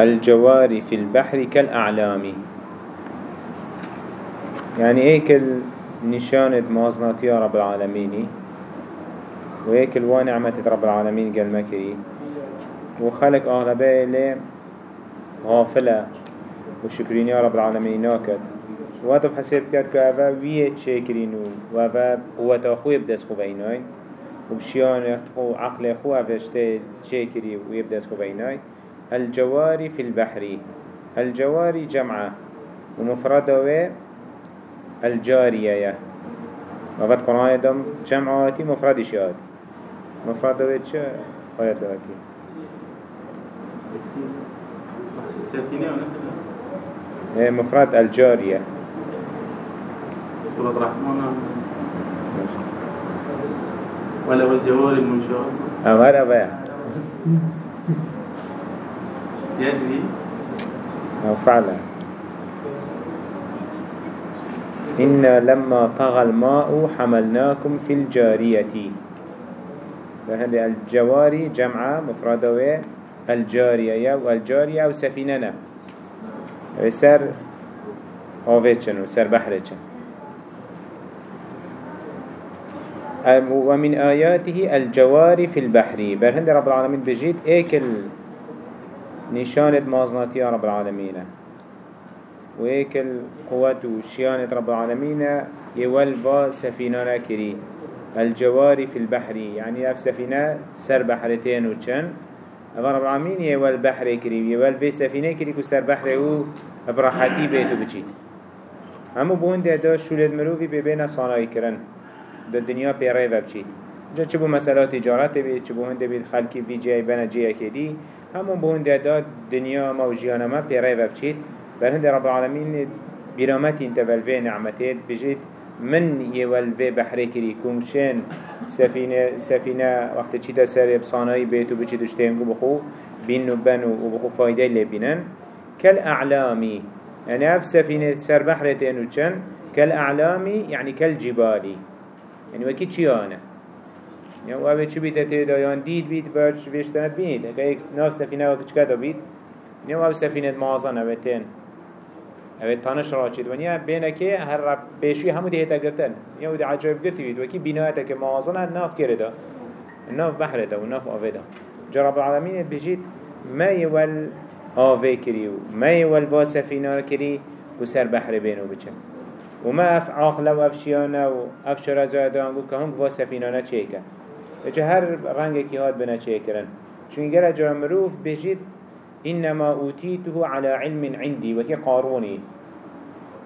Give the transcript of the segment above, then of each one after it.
الجوار في البحر كالأعلام. يعني ايك النشانة موازناتي رب العالمين. وهيك الوانعمة رب العالمين قال مكري وخلق أغلبية ليه غافلة. وشكرين يا رب العالمين ناكد وقت بحسيت كات كأفا ويه شاكرين وأفا قوة أخوي بدس خو بيناي وبشيان خو أفشته ويبدس خو بيناي. الجواري في البحر. الجواري جمعة. ومفردة الجارية. وقت قرآن دم جمعاتي مفرد شيات مفردة چه؟ آيات لغتي إيه، مفرد الجارية. سورة الرحمن ولا والجوار المنشآت أمر أبا يجري. أو فعلا إنا لما طغى الماء حملناكم في الجارية. فهذه الجواري جمعة مفردة الجارية والجارية وسفيننا سر آوهتشن وسر بحرتشن ومن آياته الجواري في البحر. برهند رب العالمين بجيت إيكل نشانة مازناتي رب العالمين. ويكل قوة وشيانة رب العالمين يول با سفينة كري الجواري في البحر. يعني اف سفينة سر بحرتين وچن رب العالمين يول بحر كري يول في سفينة كري كو سر بحر و براحتي بيتو بچيت همو بون ده دا شولد مروفي ببين صانعي كرن. دا دنيا بيري وبچيت جا چبو مسئلة تجارت بید چبو هنده بید خلقی بی جای بنا جای کدی همون بو هنده دا دنیا ما و جیانا ما پیره وبچید بل هنده رب العالمین برامتی انت والفي نعمتید بجید من يولفي بحري كري كومشين سفينة سفينة وقت تشيتا سر بصانعي بيتو بچي دشتين بخو بين نبنو وبخو فايدة بينن كالأعلامي يعني اف سفينة سر بحرتين وچن كالأعلامي يعني كالجبالي يعني وكي چيانه یا أو اوه چو بیده تیدا یان دید بید و ویشتنت بینید اگه یک ناف سفینه و کچکه دا بید نیا أو سفینه مازن اوه تین اوه تانش را چید. و نیا بینه که هر رب پیشوی همو دیهتا گرتن. نیا أو دی عجایب گرتی بید و کی بینایتا که مازن ناف کرده ناف بحر دا و ناف آوه دا جا رب العالمین بجید ما یول آوه کری و ما یول با سفینه کری و سر بحر بینو بچن. وما اف عاقل و اف شیانه و اف شرزه دانگو که هم با سفینانه چه کن اجا هر رنگ هاد بنا چه کرن. چون گر اجا مروف بجید إنما أوتيته على علم عندي وكي قاروني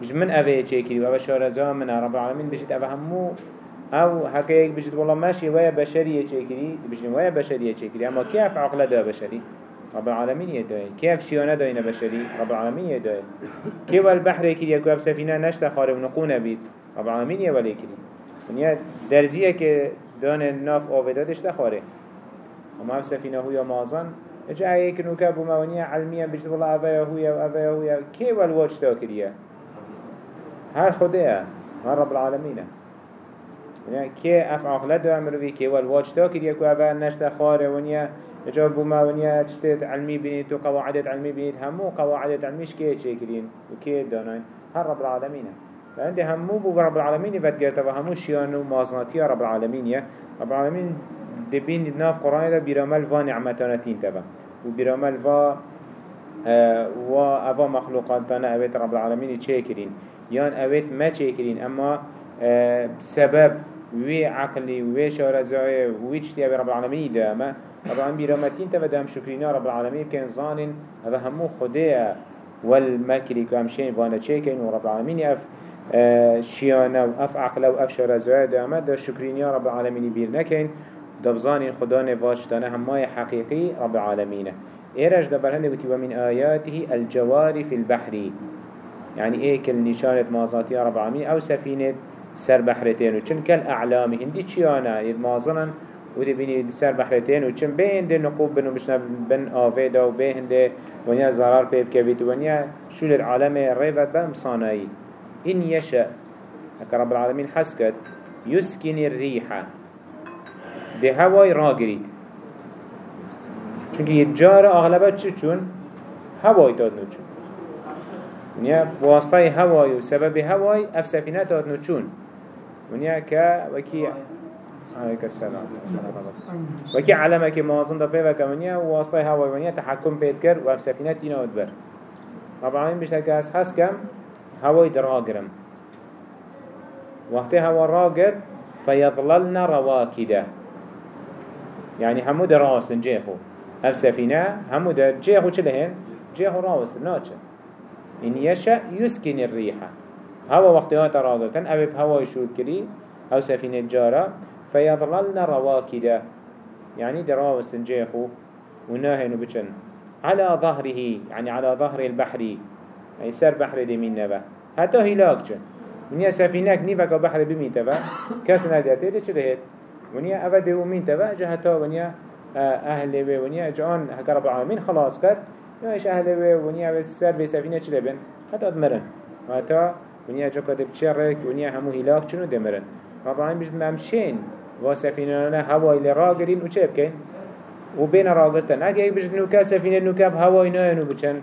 مش من أفه چه كري وأفه شارزا من رب العالمين بجد أفه همو أو حكايك بجد والله ماشي ويا بشرية چه كري بجد ويا بشرية چه كري أما كيف عقل دا بشري رب العالمين يدعي كيف شيانه داينا بشري؟ رب العالمين يدعي كيف البحر كري يكو سفينة نشتا خاري ونقونا بيت؟ رب العالمين يولي كري ونيا درزية که دان ناف آویدادش دخاره اما هم سفینه هویا مازن. اجا ایه کنو که بو موانیه علمیه بجد والله اوه هویا و اوه هویا. کی والواج تا کریه؟ هر خوده هر رب العالمینه. ونیا کی اف عقلت دو امروی کی والواج تا کریه که اوه نشت خاره ونیا اجا بو موانیه تشتید علمی بینید تو قواعدت علمی بینید همو قواعدت علمیش کی چه کرین و کی داناین هر رب العالمینه فعندي همو بو رب العالمين فتقرت وهمو شيانو مازناتي رب العالمين يا رب العالمين دبين ناف قرآن ده برامل فا نعمتانتين تبا وبرامل فا و أفا مخلوقاتنا أبيت رب العالمين تشاكرين يان أبيت ما تشاكرين أما آه سبب وي عقلي وي شارزاي وي تشتي رب العالمين ده رب العالمين برامتين تبا دام شكرين رب العالمين كان ظانن هذا همو خديه والمكري كامشين فانا تشاكين ورب العالمين يف شیانه و اف عقله و اف شرزوه دامت دا شکرینی رب العالمین بیر نکن. دبزان خدا نواجتانه همای حقیقی رب العالمینه. ایرش دا برهنده بودی ومن آیاته الجواری في البحری يعني إيه كل نشانة مازاتي رب العالمين أو سفينة سر بحرتين وچن كل اعلامي هندي چيانا يد مازنا ودي بيني سر بحرتين وچن بين دي نقوب بنو مشنا بن آفيدا و بين دي ونيا زرار بيب كبيت ونيا شو للعالم ريفت بهم صانعي. إن يشاء هكا رب العالمين حسكت يسكن الريحة دي هواي راقريد چونکه یه جار أغلبه چی چون؟ هوای داد نو چون. ونیا واسطه هوای و سبب هوای اف سفینه داد نو چون. ونیا که وکی عليك السلام وكي علمك مازن ده بيبك ونيا واسطه هواي ونيا تحكم بيت كر وف سفينة تينا ودبر طبعا بيشتكي از حس كم هواي دراغرم وقت هوا راغر فيظللن رواكده يعني همو دراس جيخو هف سفينة همو در جيخو چلهن جيخو راوس ناچه إن يشأ يسكن الريحة هوا وقتها تراغرتن أبب هوا يشود كري أو سفينة جارة فيظللن رواكده. يعني دراوس جيخو وناهن بچن على ظهره يعني على ظهر البحر. يعني سر بحر دي من نبا حتى هلاك چن ونیا سفینک نیفک بحر بمین تبا کس ندیته ده چه دهید ونیا اوه ده ومین تبا جا حتا ونیا أهل و ونیا جان هکا رب العالمین خلاص کرد. یا إيش أهل و ونیا سر به سفینه چه دبن؟ حتا دمرن. و حتا ونیا جا کده بچرک ونیا همو هلاک چنو دمرن. رب العالمین بجد ممشین و سفینه نه هوای لراگرین و چه بکن و بین راگرتن. اگه بجد نوکا سفینه نوکا هوای نه نو بچن.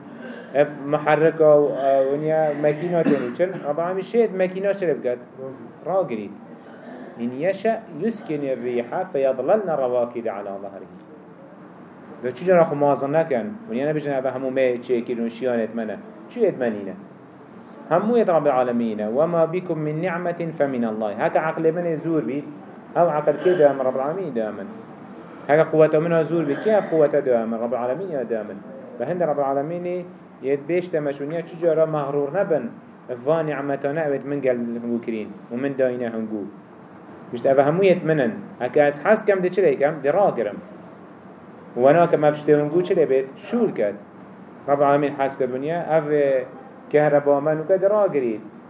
محركة ونيا ماكينة تاني چن. رب العالمين شيد ماكينة شرب قد راقريد إن يشأ يسكن الريحة فيظللن رواكد على ظهره لو چجا راخو مازن نكن ونيا نبجن هذا همو ما تشيكل ونشيانت منا شو يتمنينا همو يد رب العالمين وما بكم من نعمة فمن الله هكا عقل من زور بيت أو عقل كده من رب العالمين دائما. هكا قوة منها زور بيت كيف قوة دائما؟ رب العالمين يا دائما. فهند رب العالمين يد بيش تمشونيا چجارا مغرور نبن. فان نعمتانا اوید من قل هنگو کرین و من داینه هنگو. مشت اوه همو يتمنن هكا از حس كم ده چلی کم ده را گرم وأنا كم افشته هنگو چلی بيت؟ شول كد رب العالمين حس كد ونيا اوه كهرباء من و كد را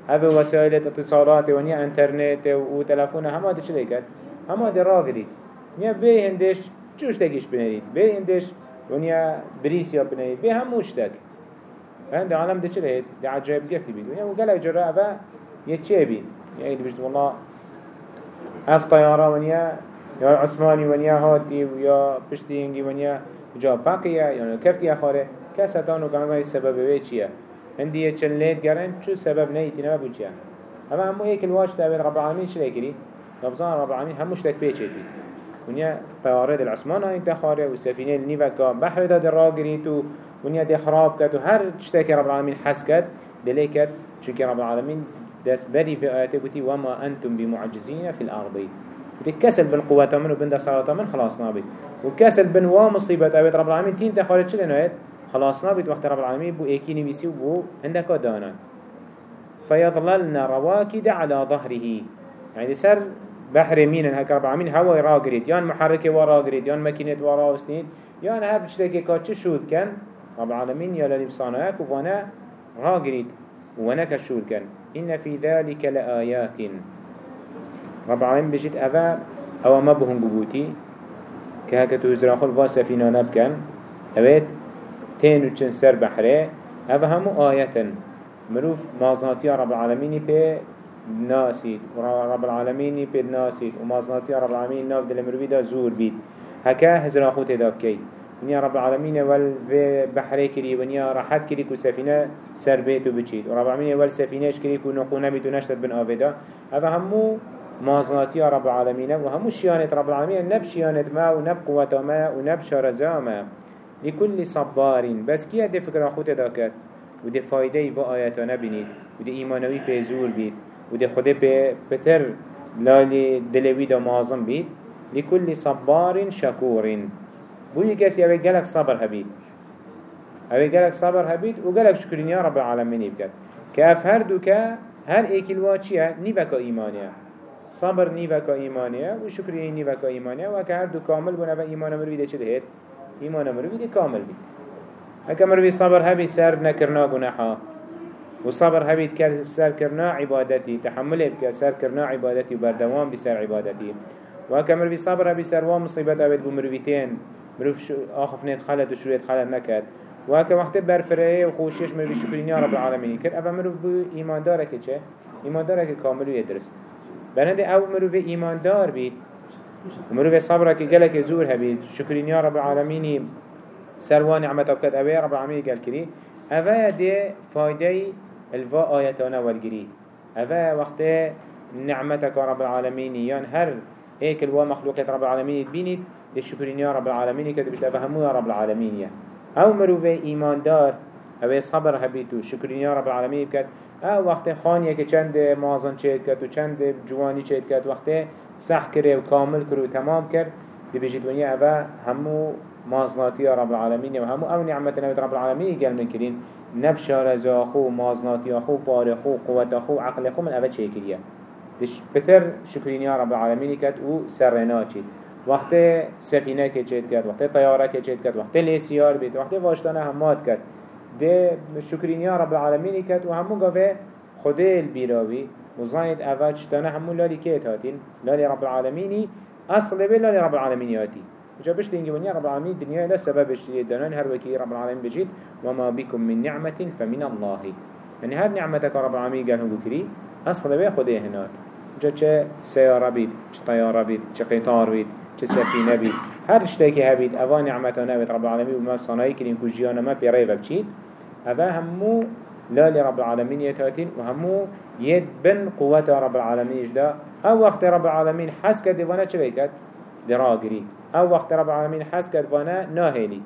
اوه وسائل اتصالات ونيا انترنت و تلفون همه ده چلی کد همه ده را گرید نیا بي هندش چوش تگیش بنرید. بي هندش ونيا بريسيا بنرید. بي هموش تک هند عالم ده چه هید ده عجایب گرتی بید. ونیا و گلک جرا یه چه بید؟ یعنی ده بشت والله. اف طیاره ونیا یا عثمانی ونیا هاتی یا پشتی انگی ونیا جا باقیه یا کفتی اخاره کس هتانو کنگای سبب وی چیه؟ هندی یه چن لید گرن چو سبب نیتی نبو چیه اما همو ایک الواج تابید رب العالمین چه کری ربزان رب العالمین هموش تک پیچه بید ونیا طیاره دل عثمان ها انتخاره و سفینه نیوکا بحر داد را گریتو ونیا ده خراب کرد و هر چتاك رب العالمين حس کرد دلی کرد. چونك رب العالمين دست بری في آياته بوتي وما أنتم بمعجزين في الأرض. كسل بن قوة من وبن صلاة من خلاص نابد وكسل بن ومصيبة أبيت رب العالمين تين تخارج شلن آيات خلاص نابد وقت رب العالمين بو ايكي نبيسي وبو هندك دانا. فيظللن رواكد على ظهره. يعني سر بحر مين هك رب العالمين هوا راقريد يان محركة وراقريد يان مكينة ورا وسنين يان هر بشتاكي كاتش شود كان رب العالمين يا للي بصانعك وفانا راقريد وأنا كشور كان إن في ذلك لآيات. رب العالمين بجد أفا أو ما بهم قبوتي. كهكا توزراخل فاسا فينا نبكن. أبيت تين وچن سر بحره أفا همو آيات مروف مازناتي رب العالمين بي ناسيد ورب العالمين بي ناسيد ومازناتي رب العالمين ناف دل مروفي دا زور بيت هكا هزراخو تداكي ونیا رب العالمین ول و بحره کری ونیا راحت کری کو سفینه سر بیتو بچید و رب العالمین ول سفینهش کری کو نقونه بیتو نشتد بن آویدا اوه همو مازناتی رب العالمین و همو شیانت رب العالمین نب شیانت ما و نب قوت ما و نب شارزا ما لكل صبار. بس كي هده فكرة خود داكت وده فايده و آياتا نبينيد وده إيمانوي بيزور بيد وده خوده بتر لالي دلوي دا بيد لكل صبار شكور بوي كسي اوه جالك صبر هبيد اوه جالك صبر هبيد و جالك شكرين يا رب العالمين بكت كاف هر دو كا هر ايكي الواتشيه نيفكا ايمانيه صبر نيفكا ايمانيه و شكرين نيفكا ايمانيه و هر دو كامل بنا ايمان مروي ده دهت ايمان مروي ده كامل بي هكا مروي صبر هبي سر نكرنا گناحا. وصبر هبيت كر سر كرنا عبادتي تحمل بك سر كرنا عبادتي وبردوام بسر عبادتي وكمر في صبر هبي سر ومصيبت أبد بمرويتين مروف شو آخف نيت خلد و شويت خلد نكد و هكا وقت برفره و خوشيش مروف شكرين يا رب العالمين كر أبا مروف بو إيمان دارك چه؟ إيمان دارك كامل و يدرست بنده أو مروف إيمان دار بيت ومروف صبرك قلك زور هبيت شكرين يا رب العالمين سروان نعمته بكت اوه رب العالمين قال كري اوه دي فايده الفا آياتنا والجري اوه وقت نعمتك رب العالمين يان هر هيك الوا مخلوقات رب العالمين تبيني دي شكرين يا رب العالمين كده بشت افهمو يا رب العالمين يا أو مروفه ايمان دار اوه صبر هبيتو شكرين يا رب العالمين بكت او وقت خانیه که چند مازن چید کرد و چند جوانی چید کرد وقت صح کرد و کامل کرد و تمام کرد دی بجید ونیا اوه همو مازناتی رب العالمین و همو او نعمت نوید رب العالمین گل نکرین نبشار از آخو مازناتی آخو پار خو قوت آخو عقل خو من اوه چه کریه دش بتر شکرینی رب العالمین کرد و سرنا چید وقت سفینه که چید کرد وقت طیاره که چید کرد وقت لیسیار بید وقت واشتانه همات کرد. ده شکرینی رب العالمین کرد و همو گفه خده البیراوی وزاید اوه چتانه همو لالی که هاتین؟ لالی رب العالمینی؟ اصل به لالی رب العالمینی هاتی. جا بشت اینگه ونیا رب العالمین دنیا لا سبب اشتري دانان هر وكي رب العالمين بجيت وما بكم من نعمة فمن الله يعني هر نعمتك رب العالمين قال هو بكري أصل به خده هنات. جا چه سيارة بيت چه طيارة بيت چه قطار بيت چه سفينة بيت هر اشتاكي هبيت أفا نعمتنا بيت رب العالمين وما صنعي كرين كجيانا ما بيريبا بچيت أفا همو لا لرب العالمين يتأتين وهمو يد بن قوة رب العالمين يجدا. أو وقت رب العالمين حس كد وأنا چه بيكت؟ دراغري. أو وقت رب العالمين حس كد وأنا ناهلي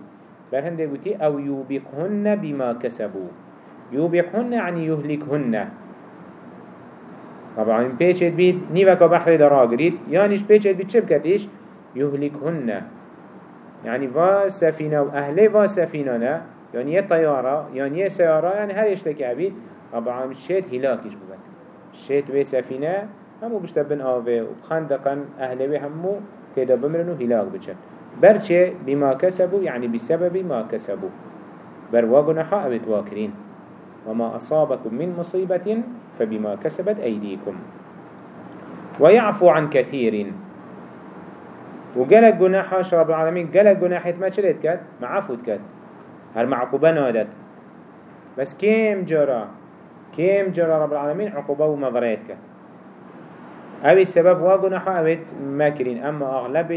بل هنده قلتي أو يوبقهن بما كسبوا. يوبقهن يعني يهلكهن. رب العالمين بيشت بيت نيوكا بحر دراغريت يانيش بيشت بيت شبكتش يهلكهن يعني فا سفينة وأهلي فا سفينة يعني یه طيارة يعني یه سيارة يعني هر يشتكي عبيد رب العالمين شيت هلاكيش ببن. شيت وي سفينة همو بشتبن آوه وبخندقا أهلوي همو تيدا بمرنو هلاك بچن. برچه بما كسبوا يعني بسبب ما كسبوا برواقنا حق واكرين وما أصابكم من مصيبة فبما كسبت أيديكم ويعفو عن كثير وقالك جناحاش رب العالمين قالك جناحيت ما شريت كات معفوت كات هر معقوبة نادت بس كيم جرى؟ كيم جرى رب العالمين؟ عقوبة ومضريت أبي السبب وجناحة أبيت ماكرين أما أغلب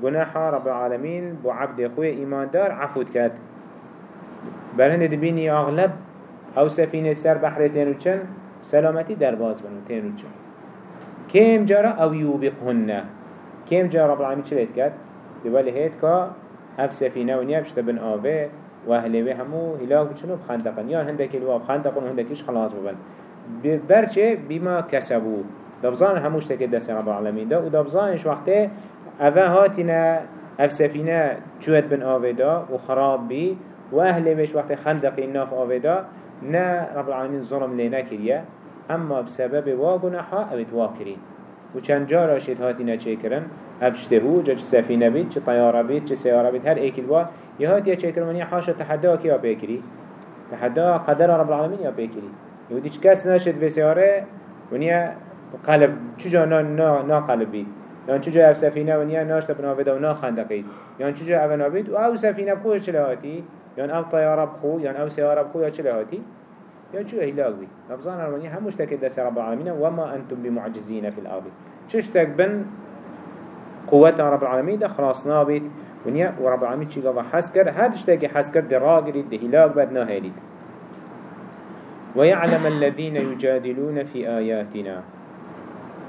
الجناحة رب العالمين بو عبد أخوي إيمان دار عفوت كات برهن دبيني أغلب أو سفينة سر بحر تينوچن سلامتي درباز بنو تينوچن كيم جرى أو يوبقهن؟ كيم جرى رب العالمين شليت كات دبالي هيت كا هف سفينة ونيا بشتا بن آوه و اهلوه همو هلاك بچنو بخندقن یا هندك الوا بخندقن و هندكيش خلاص ببن. برچه بما كسبو دبزان هموش تكد دست رب العالمين دا و دبزانش وقته اوه هاتنا اف بن آوه دا و خراب بي و اهلوش وقت خندقي ناف آوه دا نا رب العالمين ظلم لنا كريا اما بسبب واقنحا اوت واكرين و چند جارا شد هاتینا چه کرن افشتهو جا چه سفینه بید چه طیاره بید چه سیاره بید هر ایکل با یه هاتیا چه کرن ونیا حاشا تحدا کیا پیکری تحدا قدر رب العالمین یا پیکری یهودی چه کس نشد به سیاره ونیا قلب چجا نا, نا, نا قلب بید یان چجا اف سفینه ونیا ناشت بناویده و نا خندقید یان چجا اف نابید و او سفینه بخوش چه لهاتی یان او طیاره بخو یان او سیاره بخو یا چه يا شو هلاك بي نبزان أرمانيا هم مشتكي دس رب العالمين وما أنتم بمعجزين في الأرض. ششتك بن قوة رب العالمين ده خلاصنا بيت ونيا ورب العالمين شي قوا حسكر هاد اشتكي حسكر ده راقري ده هلاك بدنا هيريد ويعلم الذين يجادلون في آياتنا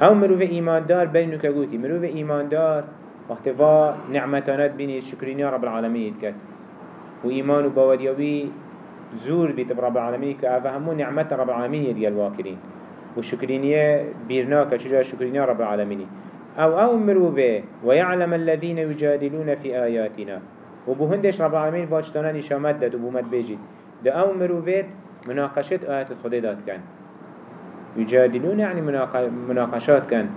أو مروف ايمان دار بينو كقوتي مروف ايمان دار وقت نعمتانات بيني شكرين رب العالمين يتكت وإيمان وباوريوي زور بيت رب العالمين كأفا همو نعمة رب العالمين يدي الواكرين وشكرينية بيرناك شجاع شكرينية رب العالمين أو أو مروفه ويعلم الذين يجادلون في آياتنا وبهندش رب العالمين فاجتنا نشامت داد وبومت بيجيد ده أو مروفه مناقشة آيات الخديدات كان يجادلون يعني مناقشات كان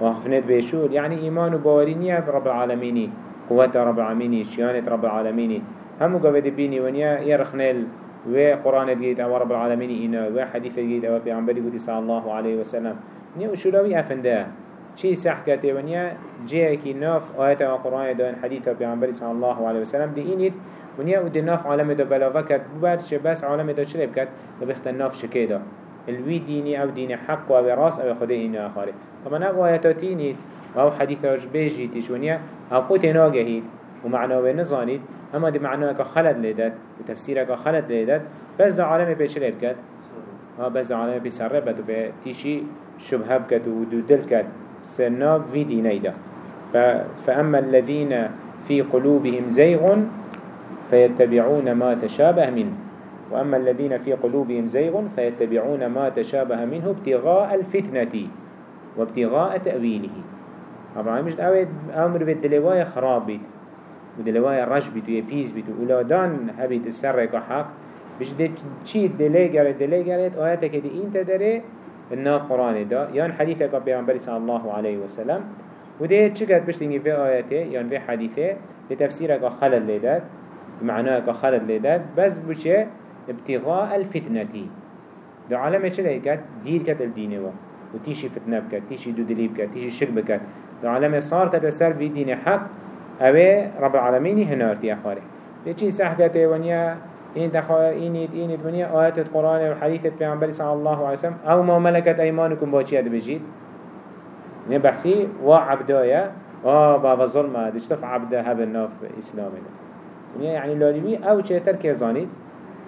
وخفنت بيشول يعني إيمان وباورينية برب العالمين قوة رب العالمين شيانة رب العالمين همو قوة بيني ونيا يرخنل و قرآن جيد أو رب العالمين إنا و حديث جيد أو بيعنبري صلى الله عليه وسلم. نيا وشلوي أفنده چي سحكته ونيا جيكي ناف آيات و قرآن دان حديث بيعنبري صلى الله عليه وسلم دي إنيد ونيا ودي ناف عالم دا بلاوه كد ببرش بس عالم دا شرب كد لبخت الناف شكيدا الوي ديني أو ديني حق و راس أو خده إنا آخاره. طبعا أو آياتاتيني أو حديث أجبيجي تشونيا أو قوتي ناقهيد ومعناه نزانيد اما دي معناه خلد ليدت وتفسيرك خلد ليدت بس ده عالم بيشرب كد ها بس ده عالم بيسرب بد وبتيشي شبهه بكد ودو دل كد سناب في دينيدا فأما الذين في قلوبهم زيغ فيتبعون ما تشابه منه. وأما الذين في قلوبهم زيغ فيتبعون ما تشابه منه ابتغاء الفتنة وابتغاء تأويله طبعا مش أمر بالدلواية خراب بيت ودلواية رش بيت ويبيز بيت وولادان هبيت السرق حق بش دي چي دلي جرت دلي جرت آياتك دي إنت داري الناف قرآن دا. يان حديثك بيغنبري صلى الله عليه وسلم. وده چقد بش تنجي في آياته يان في حديثه لتفسيرك خلل ليدات معناه خلل ليدات. بس بشه ابتغاء الفتنة. دو عالمه چه لهكت دير كت الدين و. وتيشي فتنة بكت تيشي دو دليب كت تيشي شرك بكت. دو عالمه صار كت سر في دين حق اوه رب العالمين هنارتي اخاره لچي سحكته ونيا این دخواه اینید اینید ونیا آیت القرآن و حدیث پیامبر صلی الله علیه وسلم. أو ما ملکت ایمانکم با چی اد بجید؟ نه بحثی و عبدایا آه با ظلم دشتف عبده هب الناف اسلام ده يعني لالوي أو چه تر که زانید؟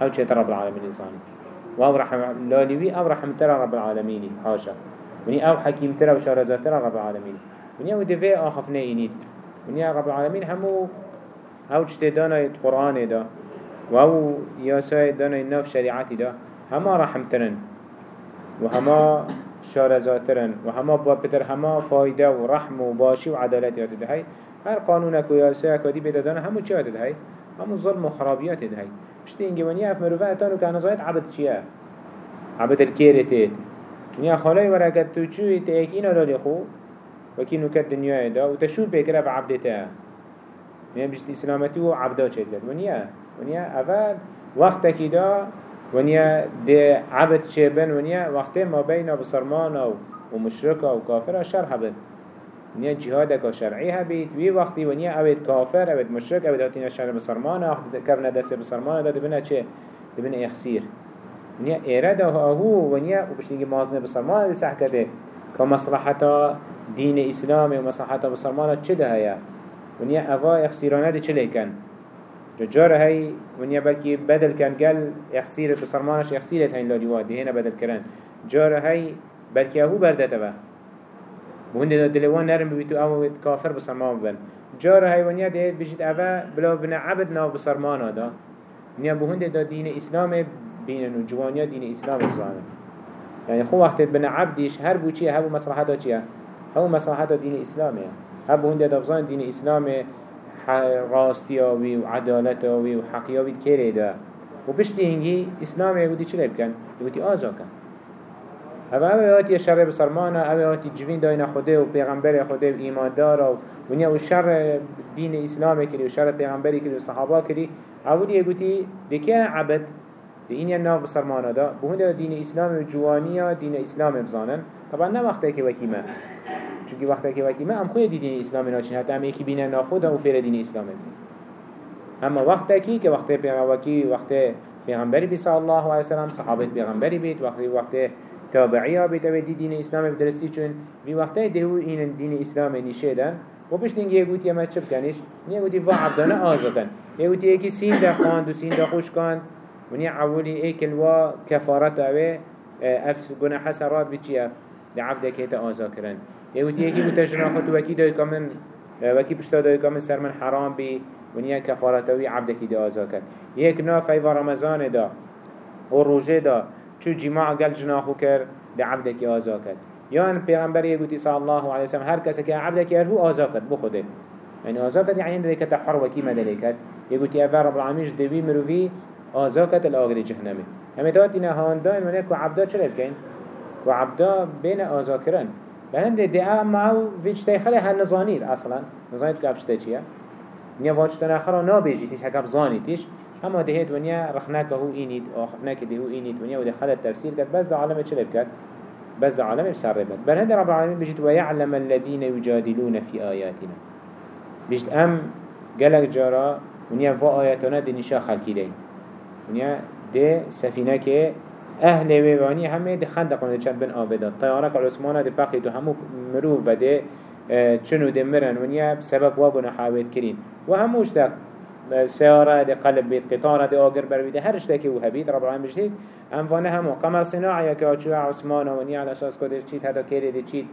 أو چه تر رب العالمین زانید. و أو رحم لالوي أو رحم تر رب العالمین حاشا. وني أو حكيم ترى وشارزات ترى رب العالمين وني أو دفع آخفنا إنيد وني رب العالمين همو أو جتدانا القرآن ده و أو یاسای دانای ناف شریعتی دا. همه رحمترن و همه شارزاترن و همه با پتر همه فایده و رحم و باشی و عدالت یاد دهی. هر قانون که یاسای کدی بدادن همه چی یاد دهی؟ همه ظلم و خرابیات دهی. پشتی اینگه ونیا اف مروفه اتانو که نزاید عبد چیه؟ عبد الکیره تید ونیا خالای ورکت تو چوی تیک اینا لالی خو وكي نكت دنيا دا وتشوف بكرة في عبدتها يعني بجت إسلامتي وعبدا شدت ونيا ونیا اول وقت کی دا ونیا ده عبد شبن ونیا وقت ما بین بسرمان و مشرک و کافر شر هبد ونیا جهاد کا شرعی هبید وی وقتی ونیا اوید کافر اوید مشرک اوید هاتین شر بسرمان وقت کرنا دست بسرمان دا دبنا چه دبنا اخسیر ونیا ایراده هو ونیا و بشنگی مازن بسرمان دی سحکته که مصلحتا دین اسلام و مصلحتا بسرمان چه ده هیا ونیا اوه اخسیرانه دی چه لیکن؟ جار هاي ونيا بلكي بدل كان قال يحسير بصرمانش يحسيرت هاي اللي دي هنا بدل كران جار هاي بلكي هو بردته با وهند دلوان نرم بيتو أو كافر بصرمان بن جار هاي ونيا ديت بجيت اوه بلا بنا عبد ناو بصرمانا دا. ونيا بهند دا دين اسلام بين جوانيا دين اسلام بزانه يعني خو وقت بنا عبدش هر بو چيه هبو مصلحتا چيه هبو مصلحتا دين اسلامه هبو هند دا بزان دين اسلامه راستیاوی و عدالتاوی و حقیاوی کره ده. و پشتی هنگی اسلام یهودی چه بکن؟ یهودی آزا کن. اوه اوه آتی شر بسرمانه اوه آتی جوین داین خوده و پیغمبر خوده و ایمان دارا و ونیا و شر دین اسلام کری و شر پیغمبری کری و صحابه کری. اولی یهودی دکه عبد؟ دی این ناف بسرمانه دا بهونده دین اسلام جوانیا دین اسلام بزانن طبعا نه وقتی که وکیمه. چونکه وقتی که وقتی ما هم خوی دین اسلام ناچین حتی هم یکی بینه نافود و فیر دین اسلام بین اما وقتی کی که وقتی پیغمبری وقتی پیغمبری بی صلی الله علیه وسلم صحابت پیغمبری بید وقتی وقتی تابعی ها بید اوی دین اسلام بدرستی چون وی وقتی دهو این دین اسلام نیشیدن و پشت اینگه یه گوتی ما چپ کنیش نیه گوتی و عبدانه آزا کن یه گوتی یکی سین ده خواند و سین ده خوش کن و نیه عولی ایکل و کفارت اوه اف گناه حسرات بچیه. لعبدك هيتا آزا کرن. يهودي يكي بتجرنا خط وكي داي كامن وكي بشتا داي كامن سر من حرام بي ونيا كفارتوي عبدك دا آزا كن يك ناف ايوا رمضان دا و روجه دا. چو جماع قل جناخو كر لعبدك آزا كن يان پیغمبر يقولي صلى الله عليه وسلم هر كسا كي عبدك هو آزا كن بخده يعني آزا كن يعني ذلك تحر وكي مدلكت يقولي أفا رب العالمين جدوي مروفي آزا كن الآغر جهنمي همه تاتنا هاندان ونكو عبدا چرا وعبدا بين آزا كرن بلند دعا معو فيش تيخلي هل نزانير أصلا نزانير كافش تيجيه نيا واجه تناخرا نابيجي تيش حكاب زاني تيش اما دهيت ونيا رخناك هو اينيد أو خفناك ده هو اينيد ونيا ودخل التفسير كت بس ده عالم چلب كت بس ده عالم بسربت بل هند رب العالمين بجيت ويعلم الذين يجادلون في آياتنا بجيت ام قلق جارا ونيا فا آياتنا دي نشا خلقي دي ونيا ده سفينة كه أهل ویوانی همه ده خندق کنه چند بن آبدا طیارک العثمانه ده پقی تو همو مروف بده آه، چنو دمرن ونیا بسبب وابنا حاوید کرین. و هموش تک سيارة دي قلب بيت قطارة دي آگر بر بيت هر اشتاكي و هبيت رب العالمين بجديد ام فانه همو قمر صناعي كا چوه عثمانا ونيا على شاس كده چيت هدا كيري دي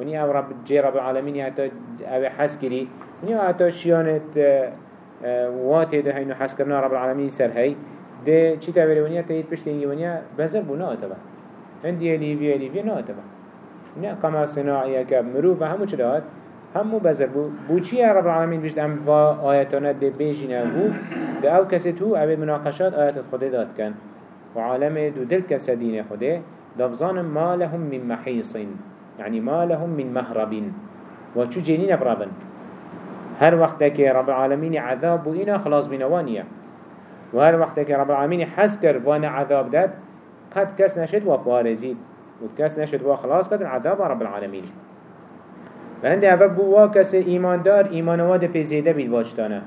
ونيا أو رب جي رب العالمين حتى أو حس كري ونيا حتى شيانت آه، آه، واته ده هينو حس کرنا رب العالمين سر هي ده چيت اوه ونيا تيت پشتنگي ونيا بزر بو ناتبا هندي ليفيا ليفيا ناتبا ونيا قمر صناعي كا مروف همو چرات همو بزر بو بو چی رب العالمین بشت ام و آیتانه ده بیجینه بو ده أو کسی تو اوه مناقشات آیت خود داد کن و عالم دو دل کس دین خوده دبزان ما لهم من محیص يعني ما لهم من مهرب و چو جنین برابن هر وقت که رب العالمین عذاب بو اینا خلاص بینوانیه و هر وقت که رب العالمین حس کر وأنا عذاب داد قد کس نشد و پارزید. و کس نشد و خلاص قد عذاب رب العالمین. و هنده اوه بوا کس ایماندار ایمانواد پی زیده بید واجتانه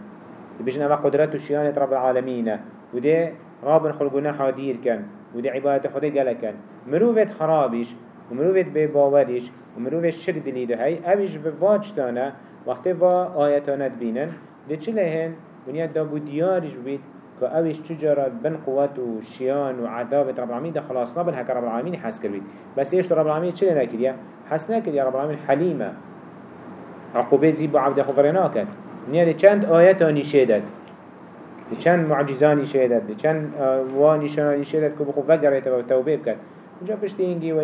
بيجن اوه قدرت و شیانت رب العالمینه. و ده رابن خلقونه حادیر کن. و ده عبادت خود گله کن. مروفت خرابش و مروفت به باورش و مروفت شرک دلیده هی اوش به واجتانه وقتی وا آیتانت بینن ده چه لهن؟ ونیا دابو دیارش بید. که چجارا بن قوت و شیان و عذابت رب العالمین ده خلاص نبن هک رب العالمین حس کرد بس ایش رب العالمین چه نکریه حس نکریه رب العالمین حلیمه. عقوبه زیب و عبد خفرنا کرد. نیا ده چند آیت نشه داد. ده چند معجزانی شه داد. ده چند و نشانی شه داد که بخو وگرت و توبه بکرد. اونجا پشت اینگی و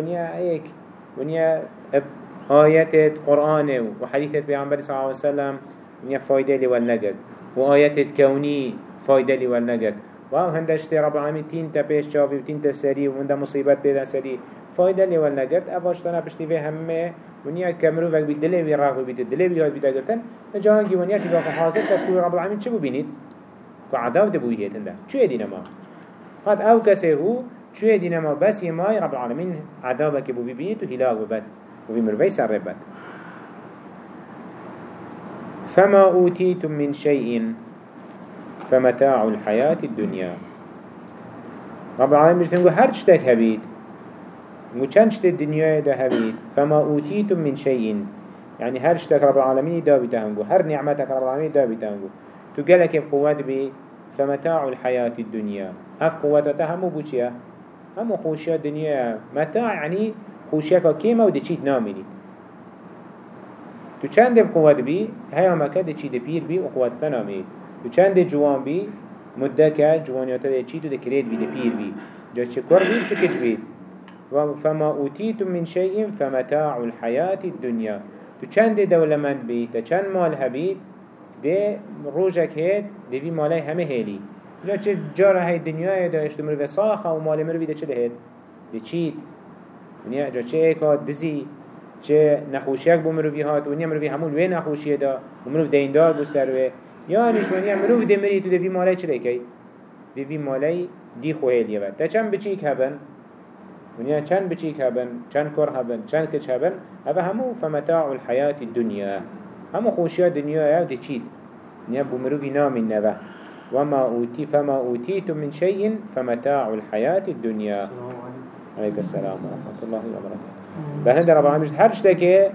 صلی الله علیه وسلم نیا فایده لی ول نگد و آیت کونی فایده لی ول نگد و هندشت رب العالمین تین تا پیش چاوی و تین تا سری و هنده مصیبت دیدن سری. فایده لی ول نگد اواشتنا پشتی به همه ونیا کمرو وقت بید دلی وی راق بید دلی وی هاد بید اگرتن. جهانگی ونیا که واقع حاضر که کوی رب العالمین چه ببینید؟ که عذاب دبوی هیتن ده چو دین ما؟ قد أو کسی هو چو دین ما؟ بس یمای رب العالمین عذابه که بوی بید و هلاک ببد و بی سر بد. فما أوتيتم من شيء فمتاع الحياة الدنيا. رب العالمين مش نقول هر تشتك هبيد مو چند شت الدنيا ده هبيد فما أوتيتم من شيء يعني هر شتك رب العالمين دا بتهنجو هر نعمتك رب العالمين دا بتهنجو تقلك بقوات بي فمتاع الحياة الدنيا هف قواتها همو بوشيا همو خوشيا الدنيا متاع يعني خوشيا كيما ودي چيت ناميني تو چند بقوات بي هيا مكا دي چي دي بير بي وقواتها ناميني تو چند جوان بي مدكا جوانياتا دي چيتو دي كريت بي دي بير بي جا چه كور بي چه كج بي فما أوتيتم من شيء فمتاع الحياة الدنيا تو چند دولمند بي تا چند مال هبيت ده روجك هيد ده في مالي همه هيلي جا چه جارة هاي الدنيا ده اشتو مروفي صاخة و مال مروفي ده چه ده هيد ده چيت ونیا جا چه ایک هات دزی چه نخوشیک بو مروفی هات ونیا مروفی همون وی نخوشیه دا و مروف دیندار بو سروه یعنیش ونیا مروف ده مری تو في مالي چه لیکی ده في مالي دی خوهیلیه بد تا چند بچیک هبن؟ ونیا چند بچیک هبن؟ چند کر هبن؟ چند کچ هبن؟ هذا همو فمتاع الحياة الدنيا همو خوشيا دنيا يا دي چيد نيا بمروفي نامن نبا وما أوتي فما أوتيتم من شيء فمتاع الحياة الدنيا عليك السلام ورحمة الله وبركاته بهند رب العالمين هر شتكي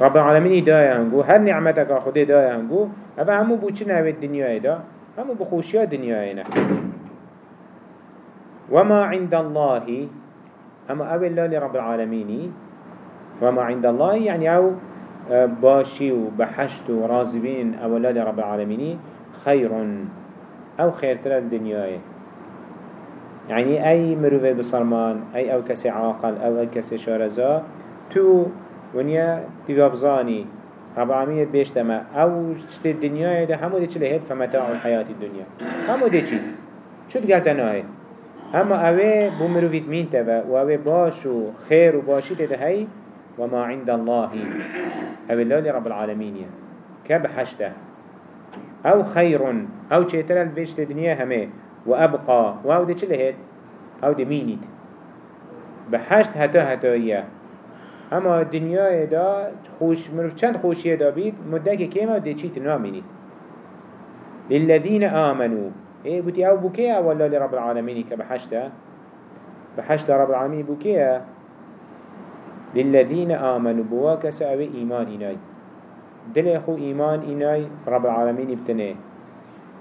رب العالمين دايا هنگو هر نعمتك خده دايا هنگو هذا همو بوچي نوه الدنيا دا همو بخوشيا دنيا ينا وما عند الله أما أول الله لرب العالمين وما عند الله يعني أو آه، باشي وبحشت ورازبين أو الله لرب العالمين خير أو خير ترى الدنيا يعني أي مروفة بصرمان أي أو كسي عاقل أي كسي شارزا تو ونيا تبابزاني رب العالمين بيشتما أو شت الدنيا ده همو دي چلهت فمتاع الحياة الدنيا همو دي شو تقالت ناهي اما اوه بو مروفيت مين تبا و اوه باش و خير و باشي تتهي وما عند الله اوه الله رب العالمين كبحشته أو خير أو چهتر الفيشت الدنيا همه و ابقى و أو ده چه لهد أو ده مينيد بحشت هتا هتايا اما الدنيا دا خوش مروف چند خوشيه دا بيت مدك كيما ده چيت نامينيد للذين آمنوا إيه قلتي أو بكيا ولا لرب العالمين كبحشتا بحشتا رب العالمين بكيا للذين آمنوا بواكس أو إيمان إناي دل خو إيمان إناي رب العالمين ابتنه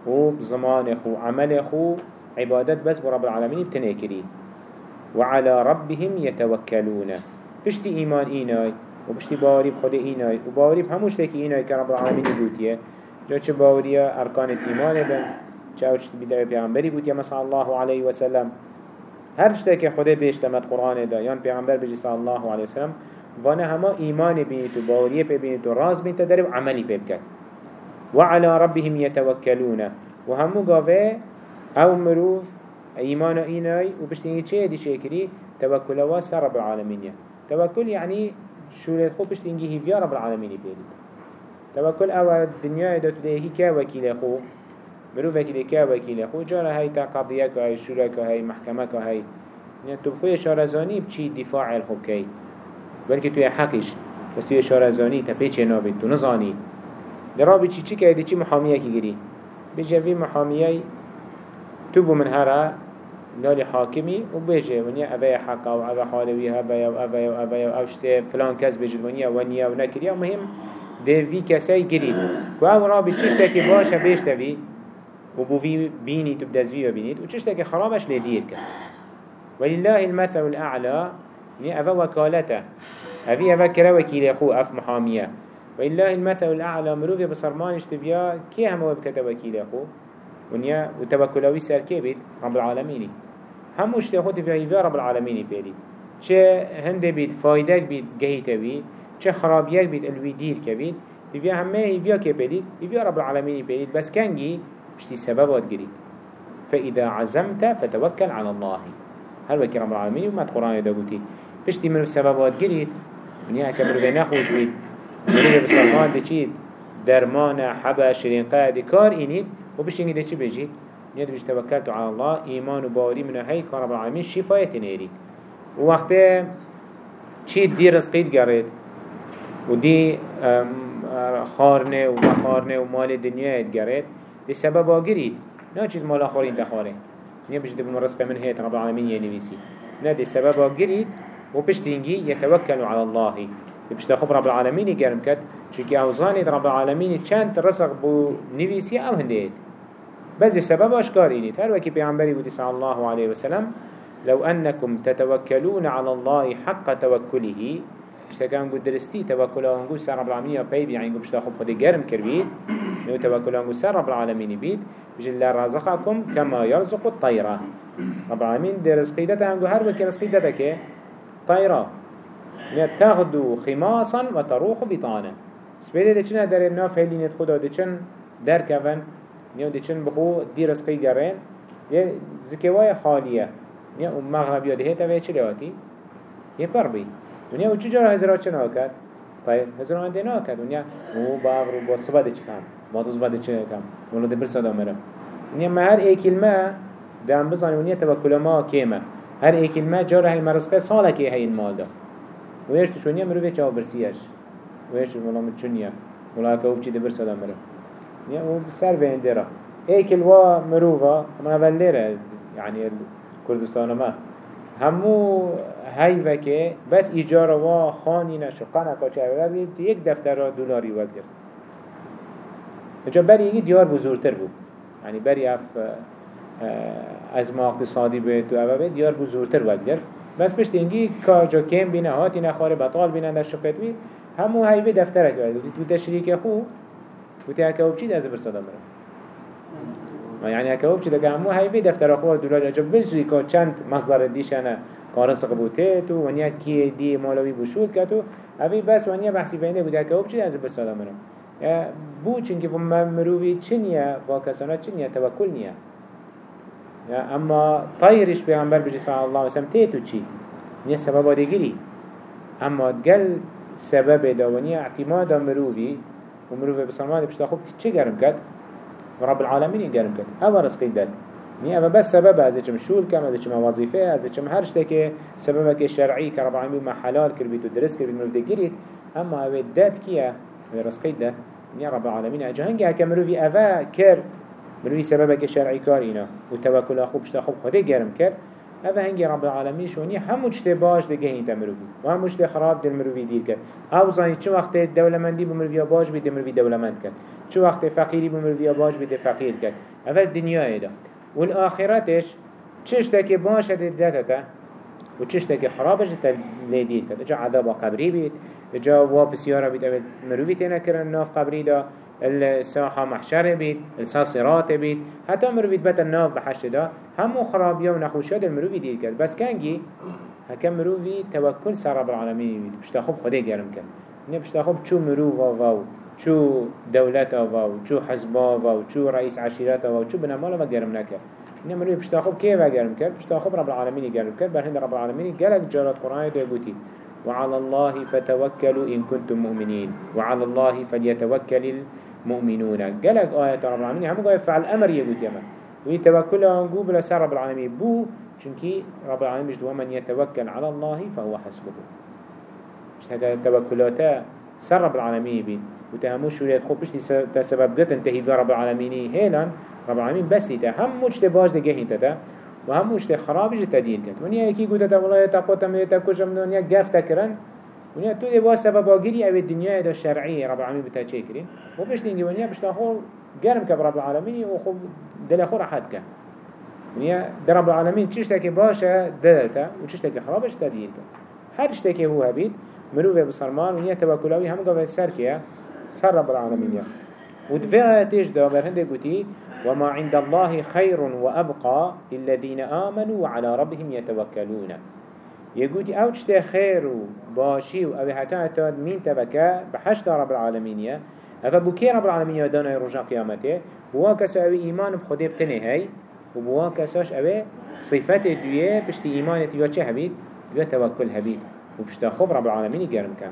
وبزمان خو عمل خو عبادت بس برب العالمين ابتنه كري وعلى ربهم يتوكلون بشتي إيمان إناي وبشتي باوري بخده إناي وباوري بهموش تكي إناي كرب العالمين بوتيه جا چه باوريه أركان الإيمان بن چه اوچت بيدعي بيغمبري بوتيه مثلا الله عليه وسلم هر شته که خدا بیشتمد قرآن دا یان پیغمبر بجی صلی الله علیه وسلم وانه همه ایمان بینید و باوریه پی بینید و راز بینید داره و عملی بکن وعلى ربهم يتوكلون وهمو قاوه أو مروف ايمان ايناي وبشتيني چه دي شكري توكل واس رب العالمين توكل يعني شو خو بشتيني هيفيا رب العالمين بيريد توكل أو الدنيا دا تدهي كا وكيل خو مروف وكيل كا وكيل خو. جارة هاي تقضية كا هاي شورة كا هاي محكمة كا هاي يعني تبقى شارزاني بچي دفاع الخو كي بلکه توی حقش. بس توی شارزانی تا پیچه نابید تو نزانی. درابی چی چی که چی محامیه کی گری بجوی محامیه تو بو من هره لال حاکمی و بجه ونیا اوه حقا و اوه حالوی هبه و اوه و اوه و اوشته فلان کس بجد ونیا ونیا و نکریا مهم ده وی کسای گرید که أو تاکی باشه بیشته وی و بو بینید و بدزوی ببینید و چیش تاکی خرابش لیدیر کرد. ولله المثل الأعلى يعني أفا وكالته أفي أفا كرا وكيل أخو أف محامية وإله المثل الأعلى مروفي بصرمانش تبيا كي هم وبكت وكيل أخو ونيا وتوكلوي سر كيبت رب العالمين هم تأخذ في هيفا رب العالمين بيري چه هنده بيت فايدك بيت جهيته بيت چه خرابيك بيت الويدير كبيت تفيا همه هيفا كبيري هيفا رب العالمين بيري بس كانجي بشتي سببات جريد فإذا عزمت فتوكل على الله. هل وكي رب العالمين وما القرآن قلتي بشتي من سببات ونیا که مروی نخوش بید مروی بسرمان دی چید درمان حبا شرین قاعد کار اینید. و بشتینگی دی چی بجید نیاد بش توکلتو على الله. ایمان و باوری منو هی کار رب العالمین شفایت نیرید و وقتی چید دی رزقید گرید و دی خارنه و مخارنه و مال دنیایت گرید دی سبب آگرید. نه چید مال آخرین دخاره. نیا بجید بم رزق من هیت رب العالمین یعنی ویسی نه دی سبب آگرید. وبشتينجي يتوكلوا على الله. بشتا خب رب العالمين يقرم كد چونكي اوزاني رب العالمين چند رسق بو نويسي آو هنديت بس السبب اشكاريني هر وكي بيعنبري ودي صلى الله عليه وسلم لو أنكم تتوكلون على الله حق توكله اشتكان قد درستي توكل أنقو سر رب العالمين بيب يعني بشتا خب خدي قرم كربيد نو توكل أنقو سر رب العالمين بيد بجل الله رازقكم كما يرزق الطيرة رب العالمين دي رزقي دتا أنقو هر وكي دتا كي طيرا تغدو خماصا وتروح بطانا. سبيده دي چنه در ناف هلينت خدا دي چن در كفن نيو دي چن بخو دي رزقي گرين. دي زكواي خالية نيو مغرب يا دي هيتا ويه چلي آتي يه پر بي. دنيا و چجارا هزرات چنه آكد طيب هزران دي ناكد دنيا و باغر و با صبح دي چكم با دوز بعد چنه كم ولو دي برسا دامرم دنيا ما هر اي كلمة دام بزاني ونيا توكل ما كيمه هر ایک ما جارة های مرزقه ساله که های این مال ویش تو شونیه مروی چاو برسیش ویش ملام چونیه ملام که او چی دبیر سلام مرو نیا او سر به اندرا، ایکل وا مروفا من اول لیره یعنی کردستان ما همو هیوه که بس ایجار وا خانی نشقه نکا چه یک دفتر دلاری ول کرد اینجا بری یکی دیار بزرگتر بود یعنی بری اف از ما اقتصادی به تو اول دیار بزرگتر ول کرد بس پشت اینگی که جا کم بینه هاتی نخواره بطال بینه در شقیت بی همو هایوه دفتره کرد تو تشریک خو و تی هکا بچید از برساده مرم ما يعني هكا بچید اگه همو هایوه دفتره خو دولار جا بجری که چند مصدر دیشنه. کارس قبوته تو ونیا کی دی مالوی بشود که تو. اوی بس ونیا بحثی بینه بود هکا بچید از برساده مرم بو چنکه مروی چنیه و کسانات چنیه توکل نیه اما طيرش پیغمبر بجي صلى الله عليه وسلم تيتو چي نيا سبب اما تقل سبب داونيا اعتماد مروفي ومروفي بسلمان بشتا خوب چه گرم كد رب العالمين گرم كد هوا رزقي داد نيا اما بس سبب از چم شول كم از چم وظيفه از چم هر شتك سببك شرعي كرب العالمين ما حلال كربيت ودرس كربيت مروف ديگري اما اوه داد كيا رزقي داد نيا رب العالمين اجهنگه كمروفي اوه كر مروي سببك شرعي كارينا وتوكل أخو بشتا خوب خده گرم كر هذا هنگی رب العالمین شونی همو چته باش ده گهین تمروی و همو چته خراب دل مروی دیر کرد. أو زانی چه وقت دولمندی بمروی باش بید مروی دولمند کرد. چه وقت فقیری بمروی باش بید فقیر کرد. اول دنیا دا والآخرتش چشتك باش دادتا و چشتك خرابش لیدید کرد. جا عذاب قبری بید. جا واب سیارة بید. اول مروی تینا کرن ناف قبری دا. الساحة محشر بيت الساصرات بيت. حتى مروفيت بيت الناف بحش دا. همو خرابيا و نخوشات المروفي دير كد بس كانجي هكا مروفي توكل سر رب العالمين بيت بشتا خوب خده گرم كد نه بشتا خوب چو مروفا واو چو دولتا واو چو حزبا واو چو رئيس عشيرتا واو چو بنامالا و گرم نكد نه مروفي بشتا خوب كيف گرم كد بشتا خوب رب العالمين گرم كد برهند رب العالمين قالك جارات قرآن دو وعلى الله فتوكلوا إن كنتم مؤمنين. وعلى الله فليتوكل مؤمنون قالك آيات رب العالمين. هم قال فعل أمر يقول يما ويتوكل عنقو بلا سر رب العالمين. بو چونكي رب العالمين مجد ومن يتوكل على الله فهو حسبه. مش هذا توكلاتا سر رب العالمين بين وتهمو شوريات خوب بشتي تسبب قد انتهي رب العالمين. هيلا رب العالمين بس يتا. هم مجد باش دقه انتتا وهم مجد خرابش تدين كت ونيا يكي قد والله يتقوتا من يتكوشا من ونيا قاف تكرن ونیا تو دیوا سبب آگیری اوی دنیای دا شرعی رب العالمین بتا چه کرین. و بشت اینگه ونیا بشت خو گرم که رب العالمین و خو دل خو راحت که ونیا در رب العالمین چیش تاکی باشه دلتا و چیش تاکی خرابش تدیر که هر تاکی هو هبید مروف بسرمان ونیا توکلاوی هم قوی سر که سر رب العالمین یا و دفع آیاتش دا برهنده گوتی وما عند الله خير وأبقى للذين آمنوا وعلى ربهم يتوكلون. يقول أو چته خير باشي و أو حتى اتاد مين تبكى بحشت رب العالمين يا هذا بوكي رب العالمين يدانا رجع قيامته بوا كسا أو ايمان بخده بتنه هاي و بوا كساش أو صفات دوية بشتي ايمان تيوه چه هبيد دوية توكل هبيد و بشتا خب رب العالمين يقرم كان